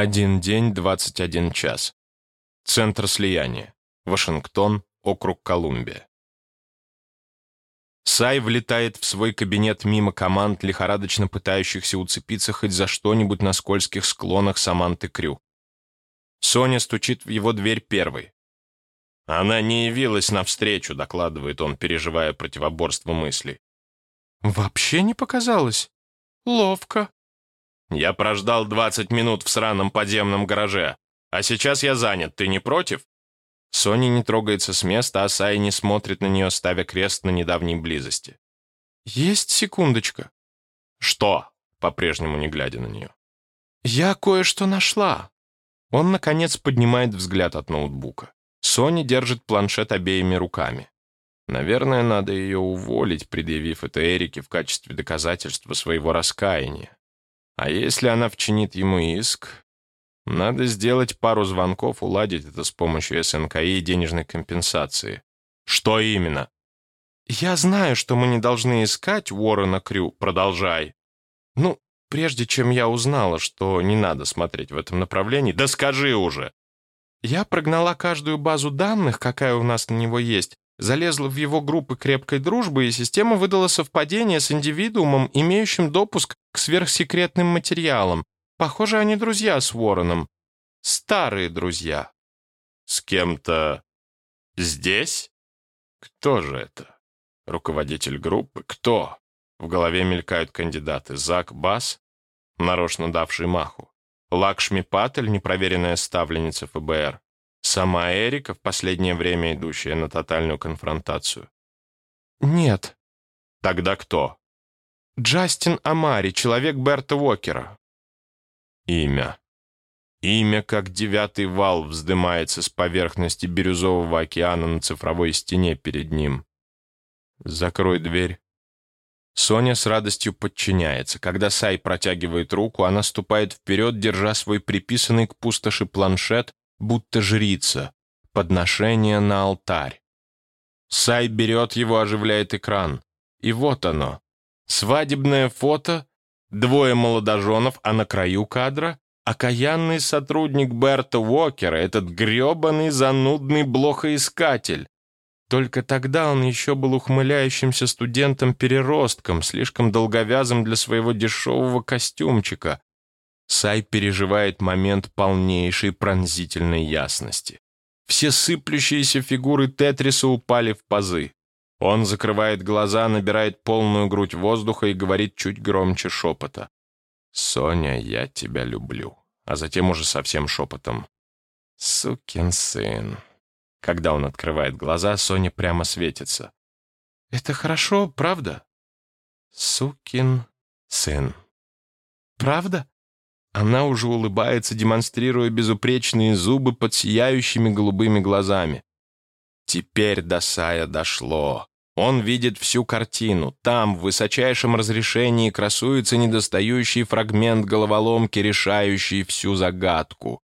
Один день, 21 час. Центр слияния. Вашингтон, округ Колумбия. Сай влетает в свой кабинет мимо команд, лихорадочно пытающихся уцепиться хоть за что-нибудь на скользких склонах Саманты Крю. Соня стучит в его дверь первой. «Она не явилась навстречу», — докладывает он, переживая противоборство мыслей. «Вообще не показалось. Ловко». «Я прождал 20 минут в сраном подземном гараже, а сейчас я занят, ты не против?» Соня не трогается с места, а Сай не смотрит на нее, ставя крест на недавней близости. «Есть секундочка». «Что?» по-прежнему не глядя на нее. «Я кое-что нашла». Он, наконец, поднимает взгляд от ноутбука. Соня держит планшет обеими руками. Наверное, надо ее уволить, предъявив это Эрике в качестве доказательства своего раскаяния. А если она вчинит ему иск, надо сделать пару звонков, уладить это с помощью СНКИ и денежной компенсации. Что именно? Я знаю, что мы не должны искать Уоррена Крю. Продолжай. Ну, прежде чем я узнала, что не надо смотреть в этом направлении, да скажи уже. Я прогнала каждую базу данных, какая у нас на него есть, залезла в его группы крепкой дружбы, и система выдала совпадение с индивидуумом, имеющим допуск к сверхсекретным материалам. Похоже, они друзья с Уорреном. Старые друзья. С кем-то здесь? Кто же это? Руководитель группы? Кто? В голове мелькают кандидаты. Зак Бас, нарочно давший маху. Лакшми Патель, непроверенная ставленница ФБР. Сама Эрика, в последнее время идущая на тотальную конфронтацию. Нет. Тогда кто? Джастин Амари, человек Берта Уокера. Имя. Имя, как девятый вал, вздымается с поверхности бирюзового океана на цифровой стене перед ним. Закрой дверь. Соня с радостью подчиняется. Когда Сай протягивает руку, она ступает вперед, держа свой приписанный к пустоши планшет, будто жрица, подношение на алтарь. Сай берет его, оживляет экран. И вот оно. Свадебное фото Двое молодоженов, а на краю кадра — окаянный сотрудник Берта Уокера, этот гребаный занудный блохоискатель. Только тогда он еще был ухмыляющимся студентом-переростком, слишком долговязым для своего дешевого костюмчика. Сай переживает момент полнейшей пронзительной ясности. Все сыплющиеся фигуры Тетриса упали в пазы. Он закрывает глаза, набирает полную грудь воздуха и говорит чуть громче шепота. «Соня, я тебя люблю». А затем уже совсем шепотом. «Сукин сын». Когда он открывает глаза, Соня прямо светится. «Это хорошо, правда?» «Сукин сын». «Правда?» Она уже улыбается, демонстрируя безупречные зубы под сияющими голубыми глазами. Теперь до Сая дошло. Он видит всю картину. Там, в высочайшем разрешении, красуется недостающий фрагмент головоломки, решающий всю загадку.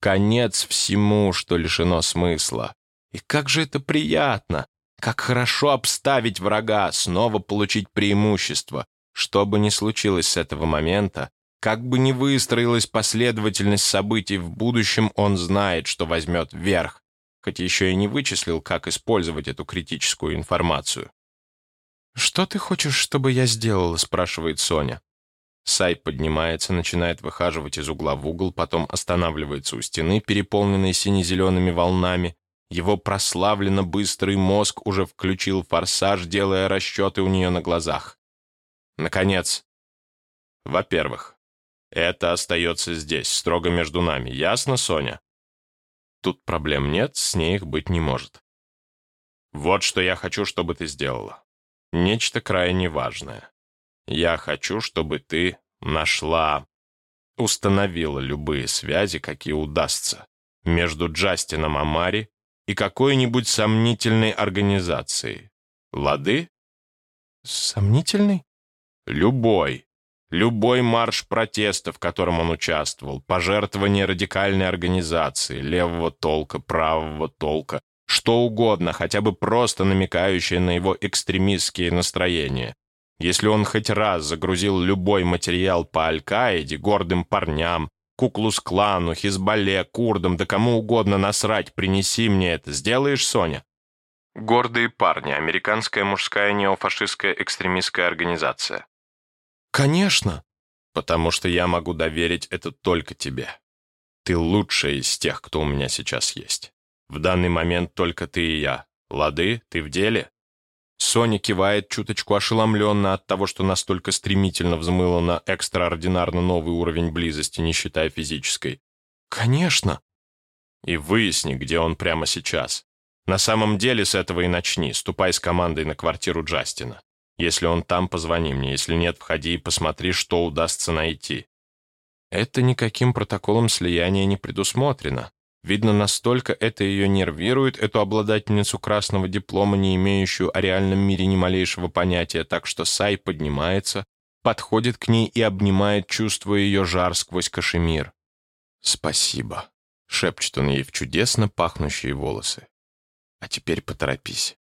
Конец всему, что лишено смысла. И как же это приятно! Как хорошо обставить врага, снова получить преимущество. Что бы ни случилось с этого момента, как бы ни выстроилась последовательность событий в будущем, он знает, что возьмет верх, хоть еще и не вычислил, как использовать эту критическую информацию. «Что ты хочешь, чтобы я сделала?» — спрашивает Соня. Сай поднимается, начинает выхаживать из угла в угол, потом останавливается у стены, переполненной сине-зелеными волнами. Его прославленно быстрый мозг уже включил форсаж, делая расчеты у нее на глазах. Наконец, во-первых, это остается здесь, строго между нами. Ясно, Соня? Тут проблем нет, с ней их быть не может. Вот что я хочу, чтобы ты сделала. Нечто крайне важное. Я хочу, чтобы ты нашла, установила любые связи, какие удастся, между Джастином Амари и какой-нибудь сомнительной организацией. Лады? Сомнительный? Любой. Любой марш протеста, в котором он участвовал, пожертвование радикальной организации, левого толка, правого толка, что угодно, хотя бы просто намекающее на его экстремистские настроения. Если он хоть раз загрузил любой материал по Аль-Каиде, гордым парням, Куклус-клану, Хизбалле, курдам, да кому угодно насрать, принеси мне это. Сделаешь, Соня?» Гордые парни. Американская мужская неофашистская экстремистская организация. «Конечно!» «Потому что я могу доверить это только тебе. Ты лучшая из тех, кто у меня сейчас есть. В данный момент только ты и я. Лады, ты в деле?» Соня кивает чуточку ошеломленно от того, что настолько стремительно взмыла на экстраординарно новый уровень близости, не считая физической. «Конечно!» «И выясни, где он прямо сейчас. На самом деле с этого и начни. Ступай с командой на квартиру Джастина. Если он там, позвони мне. Если нет, входи и посмотри, что удастся найти». Это никаким протоколом слияния не предусмотрено. Видно, настолько это ее нервирует, эту обладательницу красного диплома, не имеющую о реальном мире ни малейшего понятия, так что Сай поднимается, подходит к ней и обнимает, чувствуя ее жар сквозь кашемир. «Спасибо», — шепчет он ей в чудесно пахнущие волосы. «А теперь поторопись.